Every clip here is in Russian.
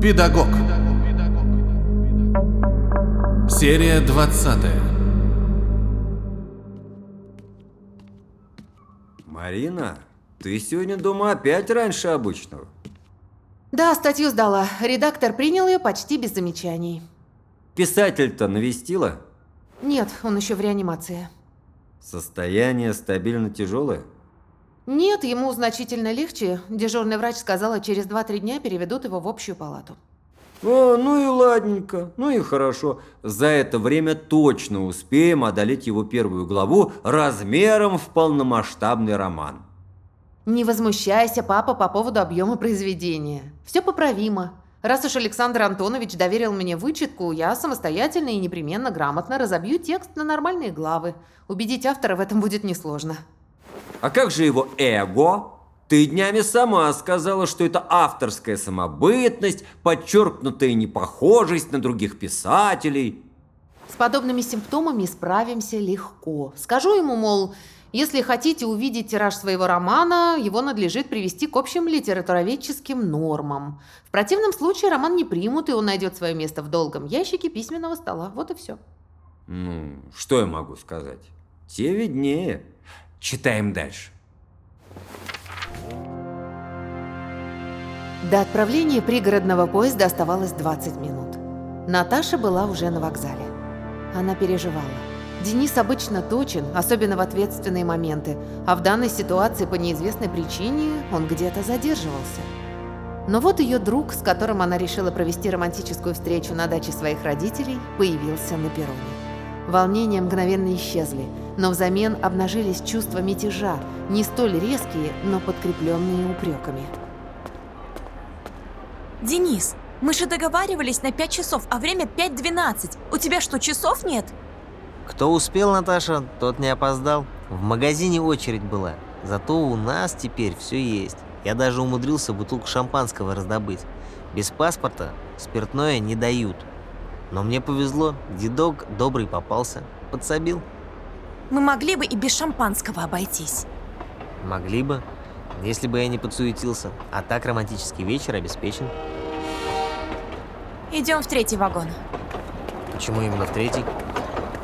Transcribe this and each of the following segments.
Педагог. Серия 20. Марина, ты сегодня дома опять раньше обычного. Да, статью сдала. Редактор принял ее почти без замечаний. Писатель-то навестила? Нет, он еще в реанимации. Состояние стабильно тяжелое? Нет, ему значительно легче. Дежурный врач сказала, через 2-3 дня переведут его в общую палату. О, ну и ладненько, ну и хорошо. За это время точно успеем одолеть его первую главу размером в полномасштабный роман. Не возмущайся, папа, по поводу объема произведения. Все поправимо. Раз уж Александр Антонович доверил мне вычетку, я самостоятельно и непременно грамотно разобью текст на нормальные главы. Убедить автора в этом будет несложно. А как же его эго? Ты днями сама сказала, что это авторская самобытность, подчеркнутая непохожесть на других писателей. С подобными симптомами справимся легко. Скажу ему, мол, если хотите увидеть тираж своего романа, его надлежит привести к общим литературоведческим нормам. В противном случае роман не примут, и он найдет свое место в долгом ящике письменного стола. Вот и все. Ну, что я могу сказать? Те виднее. Читаем дальше. До отправления пригородного поезда оставалось 20 минут. Наташа была уже на вокзале. Она переживала. Денис обычно точен, особенно в ответственные моменты, а в данной ситуации по неизвестной причине он где-то задерживался. Но вот ее друг, с которым она решила провести романтическую встречу на даче своих родителей, появился на перроне. Волнения мгновенно исчезли, но взамен обнажились чувства мятежа, не столь резкие, но подкрепленные упреками. Денис, мы же договаривались на 5 часов, а время 5.12. У тебя что, часов нет? Кто успел, Наташа, тот не опоздал. В магазине очередь была. Зато у нас теперь все есть. Я даже умудрился бутылку шампанского раздобыть. Без паспорта спиртное не дают. Но мне повезло, дедок добрый попался. Подсобил. Мы могли бы и без шампанского обойтись. Могли бы, если бы я не подсуетился. А так романтический вечер обеспечен. Идем в третий вагон. Почему именно в третий?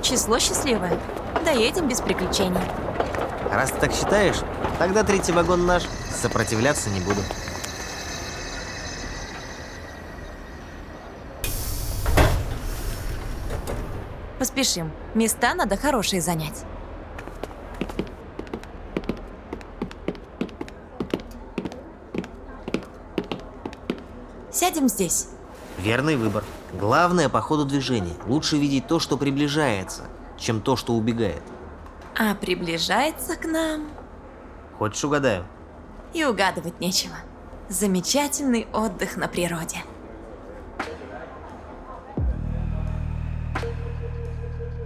Число счастливое. Доедем без приключений. Раз ты так считаешь, тогда третий вагон наш. Сопротивляться не буду. Поспешим. Места надо хорошие занять. Сядем здесь. Верный выбор. Главное по ходу движения. Лучше видеть то, что приближается, чем то, что убегает. А приближается к нам Хочешь угадаю? и угадывать нечего. Замечательный отдых на природе.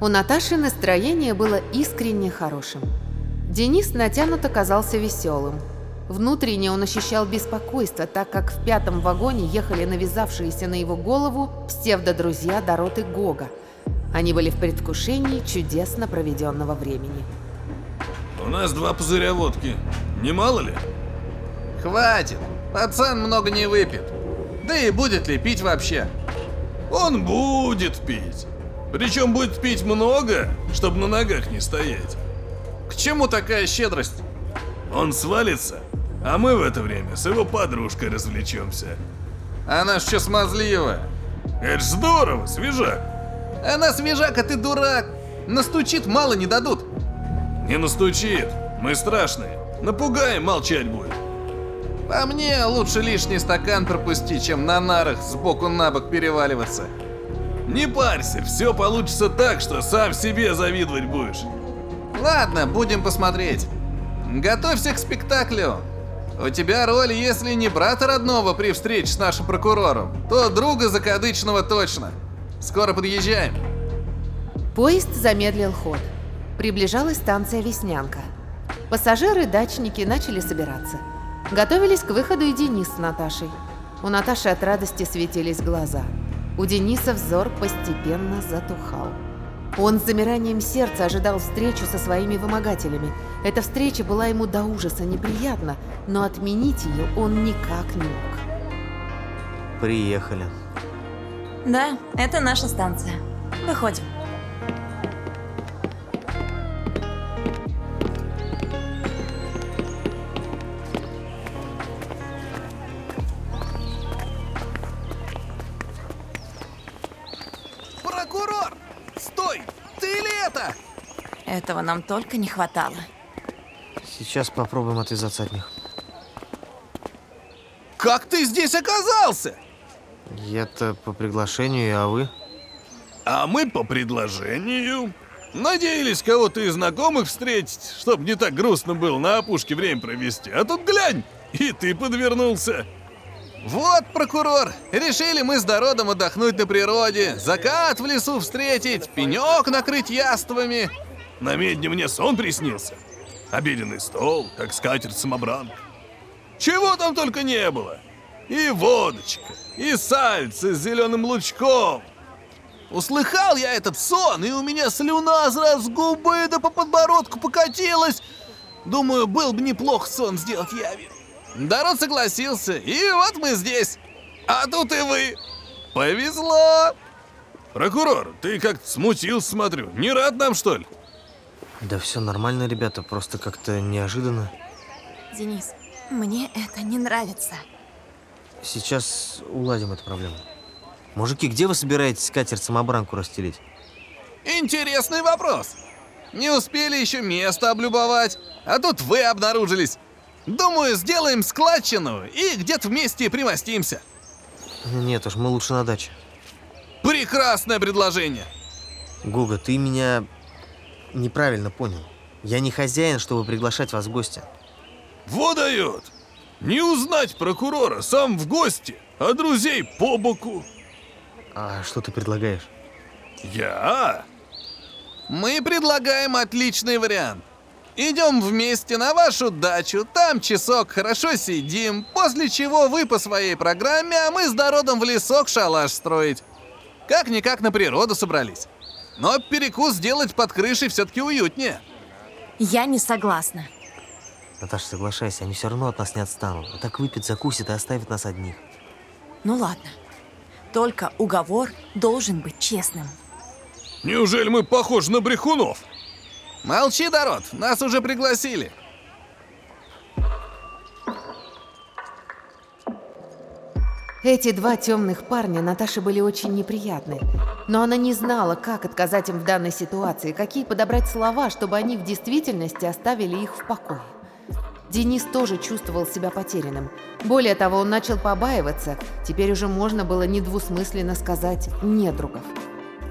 У Наташи настроение было искренне хорошим. Денис натянуто казался веселым. Внутренне он ощущал беспокойство, так как в пятом вагоне ехали навязавшиеся на его голову псевдодрузья Дороты Гога. Они были в предвкушении чудесно проведенного времени. У нас два пузыря водки. Не мало ли? Хватит. Пацан много не выпьет. Да и будет ли пить вообще? Он будет пить. Причем будет пить много, чтобы на ногах не стоять. К чему такая щедрость? Он свалится, а мы в это время с его подружкой развлечемся. Она ж еще смазливая. Это ж здорово, свежак. Она свежак, а ты дурак. Настучит, мало не дадут. Не настучит, мы страшные. Напугаем, молчать будет. По мне, лучше лишний стакан пропустить, чем на нарах сбоку на бок переваливаться. Не парься, все получится так, что сам себе завидовать будешь. Ладно, будем посмотреть. Готовься к спектаклю. У тебя роль, если не брата родного при встрече с нашим прокурором, то друга закадычного точно. Скоро подъезжаем. Поезд замедлил ход. Приближалась станция Веснянка. Пассажиры-дачники начали собираться. Готовились к выходу и Денис с Наташей. У Наташи от радости светились глаза. У Дениса взор постепенно затухал. Он с замиранием сердца ожидал встречу со своими вымогателями. Эта встреча была ему до ужаса неприятна, но отменить ее он никак не мог. приехали. Да, это наша станция. Выходим. Стой! Ты ли это? Этого нам только не хватало. Сейчас попробуем отвязаться от них. Как ты здесь оказался? Я-то по приглашению, а вы? А мы по предложению. Надеялись кого-то из знакомых встретить, чтобы не так грустно было на опушке время провести. А тут глянь, и ты подвернулся. Вот, прокурор, решили мы с Дородом отдохнуть на природе, закат в лесу встретить, пенек накрыть яствами. На медне мне сон приснился. Обеденный стол, как скатерть-самобранка. Чего там только не было. И водочка, и сальцы с зеленым лучком. Услыхал я этот сон, и у меня слюна сразу с губы да по подбородку покатилась. Думаю, был бы неплохо сон сделать Яве. Дород согласился, и вот мы здесь. А тут и вы. Повезло. Прокурор, ты как-то смутился, смотрю. Не рад нам, что ли? Да все нормально, ребята, просто как-то неожиданно. Денис, мне это не нравится. Сейчас уладим эту проблему. Мужики, где вы собираетесь скатерть-самобранку расстелить? Интересный вопрос. Не успели еще место облюбовать, а тут вы обнаружились. Думаю, сделаем складчину и где-то вместе примостимся. Нет уж, мы лучше на даче. Прекрасное предложение. Гуга, ты меня неправильно понял. Я не хозяин, чтобы приглашать вас в гости. Вот дает. Не узнать прокурора, сам в гости, а друзей по боку. А что ты предлагаешь? Я? Мы предлагаем отличный вариант. Идем вместе на вашу дачу, там часок хорошо сидим, после чего вы по своей программе, а мы с Дородом в лесок шалаш строить. Как-никак на природу собрались. Но перекус сделать под крышей все-таки уютнее. Я не согласна. Наташа, соглашайся, они все равно от нас не отстанут. А так выпьют, закусят и оставят нас одних. Ну ладно. Только уговор должен быть честным. Неужели мы похожи на брехунов? Молчи, Дород, нас уже пригласили. Эти два темных парня Наташе были очень неприятны, но она не знала, как отказать им в данной ситуации, какие подобрать слова, чтобы они в действительности оставили их в покое. Денис тоже чувствовал себя потерянным. Более того, он начал побаиваться, теперь уже можно было недвусмысленно сказать «недругов».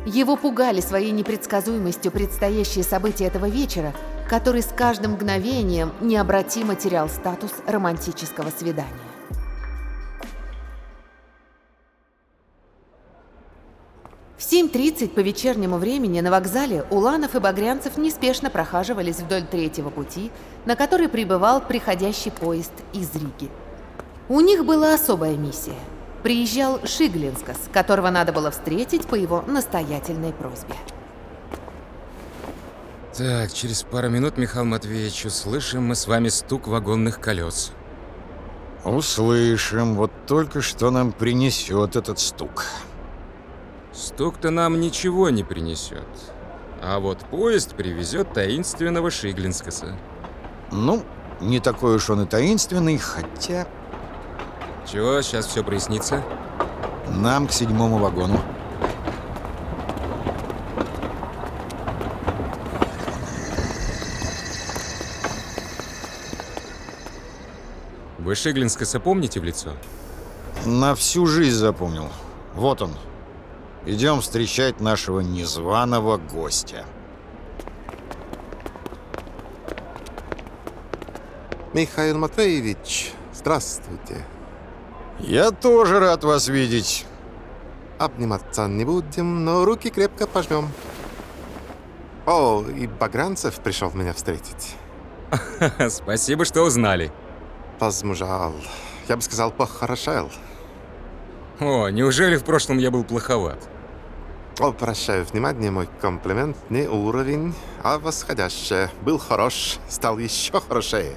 Его пугали своей непредсказуемостью предстоящие события этого вечера, который с каждым мгновением необратимо терял статус романтического свидания. В 7.30 по вечернему времени на вокзале Уланов и Багрянцев неспешно прохаживались вдоль третьего пути, на который прибывал приходящий поезд из Риги. У них была особая миссия. Приезжал Шиглинскас, которого надо было встретить по его настоятельной просьбе. Так, через пару минут, Михаил Матвеевич, услышим мы с вами стук вагонных колес. Услышим, вот только что нам принесет этот стук. Стук-то нам ничего не принесет. А вот поезд привезет таинственного Шиглинскаса. Ну, не такой уж он и таинственный, хотя Чего, сейчас все прояснится? нам к седьмому вагону. Вы Шиглинскаса помните в лицо? На всю жизнь запомнил. Вот он. Идем встречать нашего незваного гостя. Михаил Матвеевич, здравствуйте. Я тоже рад вас видеть. Обниматься не будем, но руки крепко пожмем. О, и Багранцев пришел меня встретить. Спасибо, что узнали. Возмужал. Я бы сказал, похорошел. О, неужели в прошлом я был плоховат? О, прощаю внимание, мой комплимент не уровень, а восходящее. Был хорош, стал еще хорошее.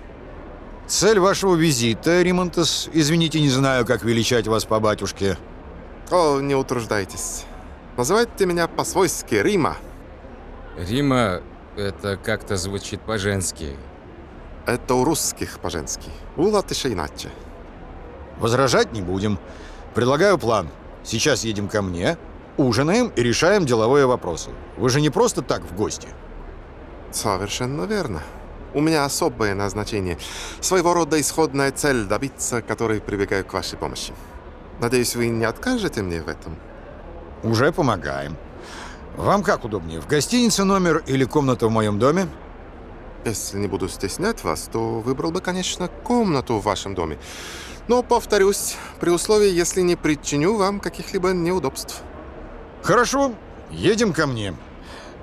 Цель вашего визита, Римонтес, извините, не знаю, как величать вас по батюшке. О, не утруждайтесь. Называйте меня по-свойски Рима. Рима, это как-то звучит по-женски. Это у русских по-женски. У латышей иначе. Возражать не будем. Предлагаю план. Сейчас едем ко мне, ужинаем и решаем деловые вопросы. Вы же не просто так в гости. Совершенно верно. У меня особое назначение. Своего рода исходная цель добиться, которой прибегаю к вашей помощи. Надеюсь, вы не откажете мне в этом? Уже помогаем. Вам как удобнее, в гостинице номер или комната в моем доме? Если не буду стеснять вас, то выбрал бы, конечно, комнату в вашем доме. Но, повторюсь, при условии, если не причиню вам каких-либо неудобств. Хорошо, едем ко мне.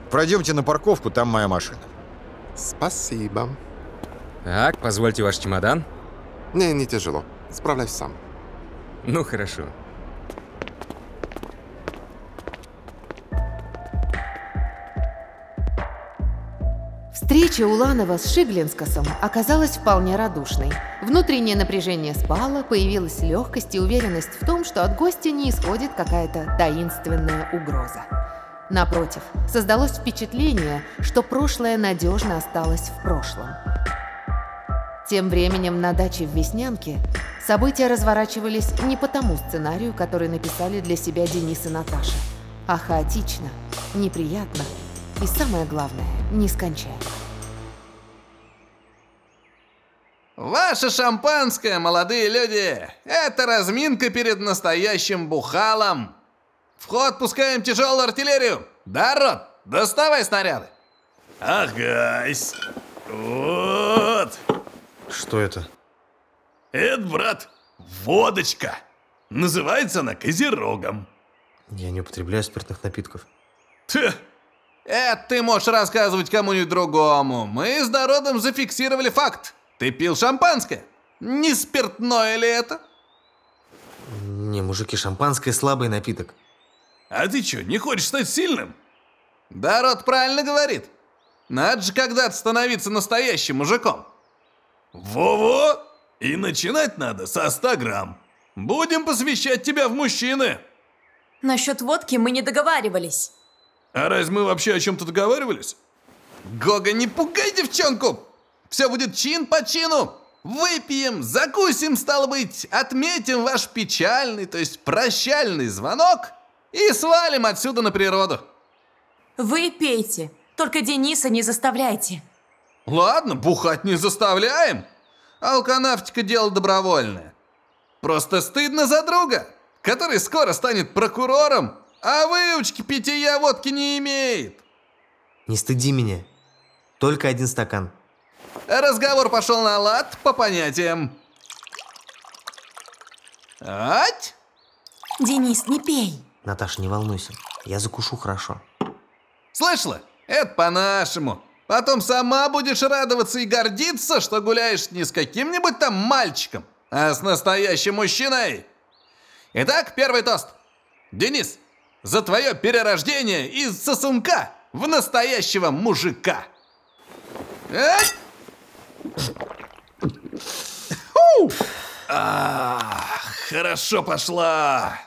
Пройдемте на парковку, там моя машина. Спасибо. Так, позвольте ваш чемодан. Мне не тяжело. Справляюсь сам. Ну, хорошо. Встреча Уланова с Шиглинскосом оказалась вполне радушной. Внутреннее напряжение спало, появилась легкость и уверенность в том, что от гостя не исходит какая-то таинственная угроза. Напротив, создалось впечатление, что прошлое надежно осталось в прошлом. Тем временем на даче в Веснянке события разворачивались не по тому сценарию, который написали для себя Денис и Наташа, а хаотично, неприятно и, самое главное, нескончаемо. Ваше шампанское, молодые люди, это разминка перед настоящим бухалом. Вход пускаем тяжелую артиллерию. Да, Рот, доставай снаряды. Агась. Вот. Что это? Это, брат, водочка. Называется она козерогом. Я не употребляю спиртных напитков. Тьф, Это ты можешь рассказывать кому-нибудь другому. Мы с народом зафиксировали факт. Ты пил шампанское. Не спиртное ли это? Не, мужики, шампанское слабый напиток. А ты что, не хочешь стать сильным? Да, Рот правильно говорит. Надо же когда-то становиться настоящим мужиком. Во-во! И начинать надо со 100 грамм. Будем посвящать тебя в мужчины. Насчет водки мы не договаривались. А разве мы вообще о чем-то договаривались? Гога, не пугай девчонку! Все будет чин по чину. Выпьем, закусим, стало быть, отметим ваш печальный, то есть прощальный звонок и свалим отсюда на природу. Вы пейте, только Дениса не заставляйте. Ладно, бухать не заставляем. Алканавтика дело добровольное. Просто стыдно за друга, который скоро станет прокурором, а выучки питья водки не имеет. Не стыди меня. Только один стакан. Разговор пошел на лад по понятиям. Ать! Денис, не пей. Наташа, не волнуйся. Я закушу хорошо. Слышала? Это по-нашему. Потом сама будешь радоваться и гордиться, что гуляешь не с каким-нибудь там мальчиком, а с настоящим мужчиной. Итак, первый тост. Денис, за твое перерождение из сосунка в настоящего мужика. А, хорошо пошла.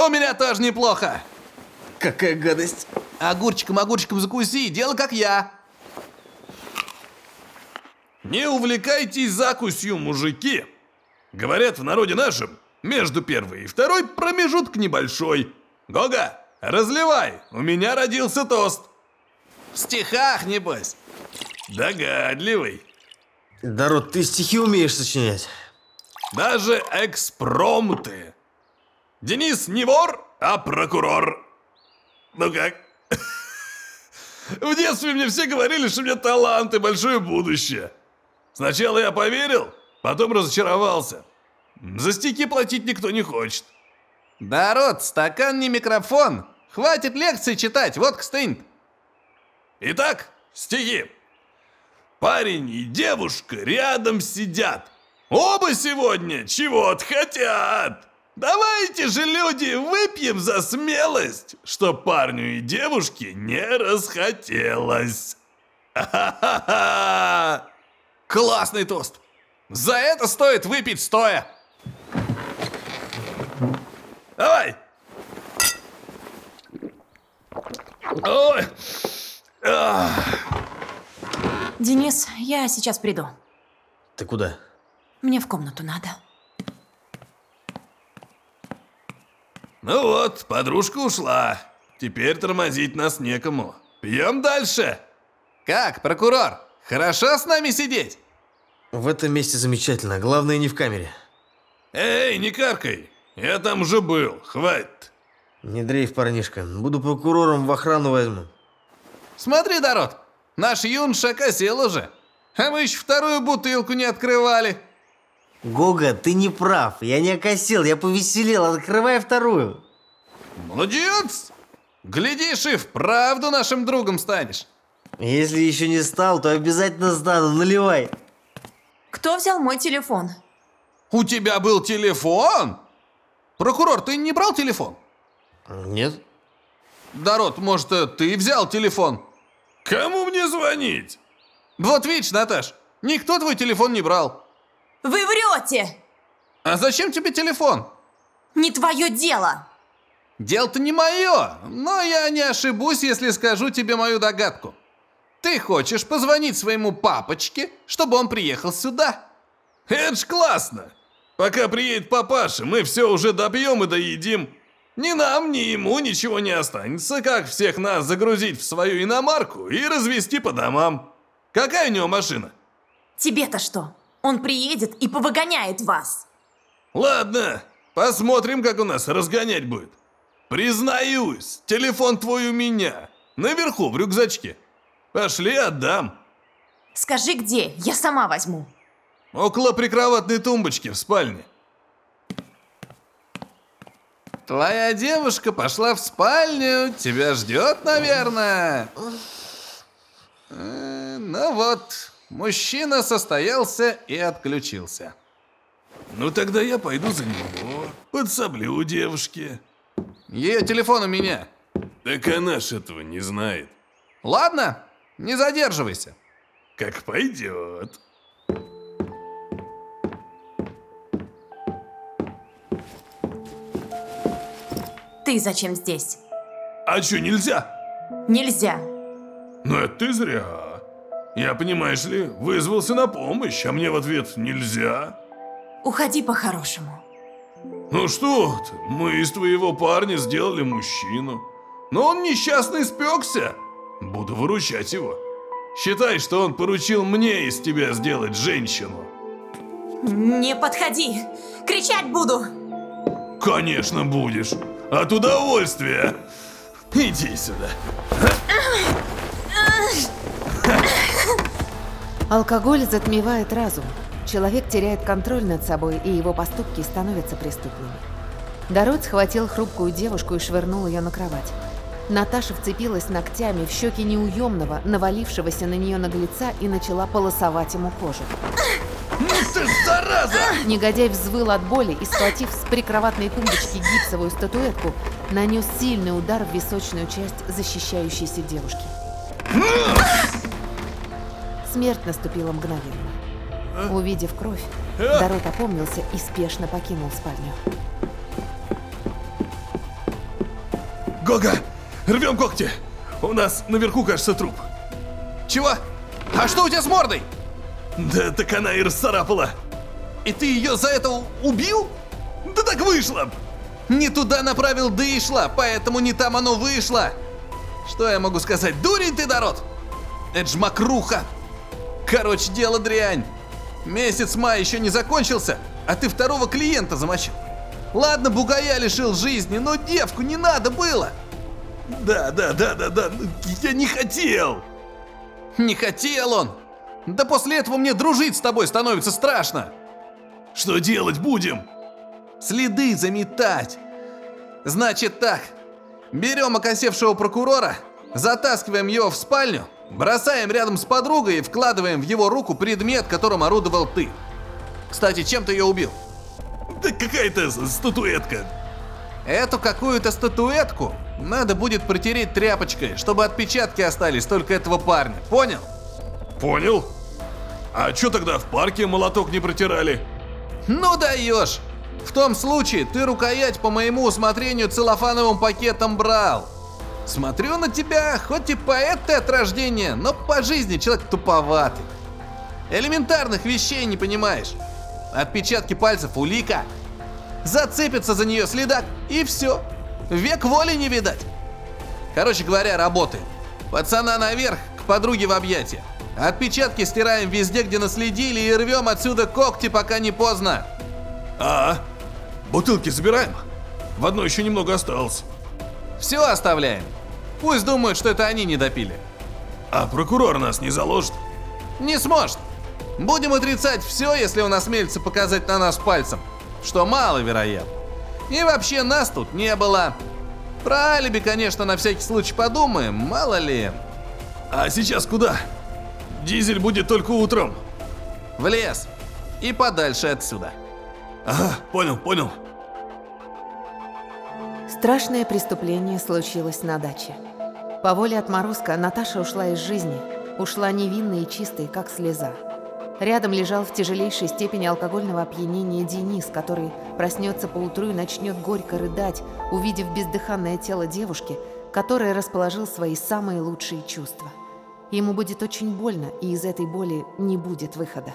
У меня тоже неплохо. Какая гадость. Огурчиком-огурчиком закуси, дело как я. Не увлекайтесь закусью, мужики. Говорят в народе нашем, между первой и второй промежуток небольшой. Гога, разливай, у меня родился тост. В стихах, небось. Догадливый. Народ, ты стихи умеешь сочинять? Даже экспромты. Денис не вор, а прокурор. Ну как? В детстве мне все говорили, что у меня талант и большое будущее. Сначала я поверил, потом разочаровался. За стихи платить никто не хочет. Да, Рот, стакан не микрофон. Хватит лекции читать, водка стынет. Итак, стихи. Парень и девушка рядом сидят. Оба сегодня чего-то хотят. Давайте же, люди, выпьем за смелость, что парню и девушке не расхотелось. Ха-ха-ха! Классный тост! За это стоит выпить стоя! Давай! Ой! Денис, я сейчас приду. Ты куда? Мне в комнату надо. Ну вот, подружка ушла. Теперь тормозить нас некому. Пьем дальше. Как, прокурор? Хорошо с нами сидеть? В этом месте замечательно. Главное, не в камере. Эй, не каркай. Я там уже был. Хватит. Не дрейф, парнишка. Буду прокурором в охрану возьму. Смотри, Дорот, наш юноша окосел уже. А мы еще вторую бутылку не открывали. Гога, ты не прав. Я не окосил, я повеселел. Открывай вторую. Молодец! Глядишь, и вправду нашим другом станешь. Если еще не стал, то обязательно стану. Наливай. Кто взял мой телефон? У тебя был телефон? Прокурор, ты не брал телефон? Нет? Дорот, может, ты взял телефон? Кому мне звонить? Вот видишь, Наташ, никто твой телефон не брал. Вы врете! А зачем тебе телефон? Не твое дело! Дело-то не мое, но я не ошибусь, если скажу тебе мою догадку. Ты хочешь позвонить своему папочке, чтобы он приехал сюда? Это ж классно. Пока приедет папаша, мы все уже добьем и доедим. Ни нам, ни ему ничего не останется, как всех нас загрузить в свою иномарку и развести по домам. Какая у него машина? Тебе-то что? Он приедет и повыгоняет вас. Ладно, посмотрим, как у нас разгонять будет. Признаюсь, телефон твой у меня. Наверху, в рюкзачке. Пошли, отдам. Скажи, где? Я сама возьму. Около прикроватной тумбочки в спальне. Твоя девушка пошла в спальню, тебя ждет, наверное. Э, Ну вот, мужчина состоялся и отключился. Ну тогда я пойду за него. Подсоблю девушке. Ее телефон у меня. Так она ж этого не знает. Ладно, не задерживайся. Как пойдет. Ты зачем здесь? А чё, нельзя? Нельзя. Ну это ты зря. Я, понимаешь ли, вызвался на помощь, а мне в ответ нельзя. Уходи по-хорошему. Ну что ты, мы из твоего парня сделали мужчину. Но он несчастно испекся. Буду выручать его. Считай, что он поручил мне из тебя сделать женщину. Не подходи! Кричать буду! Конечно будешь. От удовольствия. Иди сюда. Алкоголь затмевает разум. Человек теряет контроль над собой, и его поступки становятся преступными. Дород схватил хрупкую девушку и швырнул ее на кровать. Наташа вцепилась ногтями в щеки неуемного, навалившегося на нее наглеца и начала полосовать ему кожу. Ты зараза! Негодяй взвыл от боли и, схватив с прикроватной тумбочки гипсовую статуэтку, нанес сильный удар в височную часть защищающейся девушки. Смерть наступила мгновенно. Увидев кровь, Дорот опомнился и спешно покинул спальню. Гога, рвем когти. У нас наверху, кажется, труп. Чего? А что у тебя с мордой? Да так она и расцарапала. И ты ее за это убил? Да так вышло. Не туда направил, да и шла, поэтому не там оно вышло. Что я могу сказать? Дурень ты, Дорот! Это ж мокруха. Короче, дело дрянь. Месяц мая еще не закончился, а ты второго клиента замочил. Ладно, бугая лишил жизни, но девку не надо было. Да, да, да, да, да. Я не хотел. Не хотел он. Да после этого мне дружить с тобой становится страшно. Что делать будем? Следы заметать. Значит так. Берем окосевшего прокурора, затаскиваем его в спальню, бросаем рядом с подругой и вкладываем в его руку предмет, которым орудовал ты. Кстати, чем ты ее убил? Да какая-то статуэтка. Эту какую-то статуэтку надо будет протереть тряпочкой, чтобы отпечатки остались только этого парня. Понял? Понял. А чё тогда в парке молоток не протирали? Ну даешь! В том случае ты рукоять по моему усмотрению целлофановым пакетом брал. Смотрю на тебя, хоть и поэт ты от рождения, но по жизни человек туповатый. Элементарных вещей не понимаешь. Отпечатки пальцев улика. Зацепится за нее следак, и все. Век воли не видать. Короче говоря, работаем. Пацана наверх, к подруге в объятия. Отпечатки стираем везде, где наследили, и рвем отсюда когти, пока не поздно. А, бутылки забираем? В одной еще немного осталось. Все оставляем. Пусть думают, что это они не допили. А прокурор нас не заложит? Не сможет. Будем отрицать все, если он осмелится показать на нас пальцем, что маловероятно. И вообще нас тут не было. Про алиби, конечно, на всякий случай подумаем, мало ли. А сейчас куда? Дизель будет только утром. В лес. И подальше отсюда. Ага, понял, понял. Страшное преступление случилось на даче. По воле отморозка Наташа ушла из жизни, ушла невинной и чистой, как слеза. Рядом лежал в тяжелейшей степени алкогольного опьянения Денис, который проснется поутру и начнет горько рыдать, увидев бездыханное тело девушки, которая расположил свои самые лучшие чувства. Ему будет очень больно, и из этой боли не будет выхода.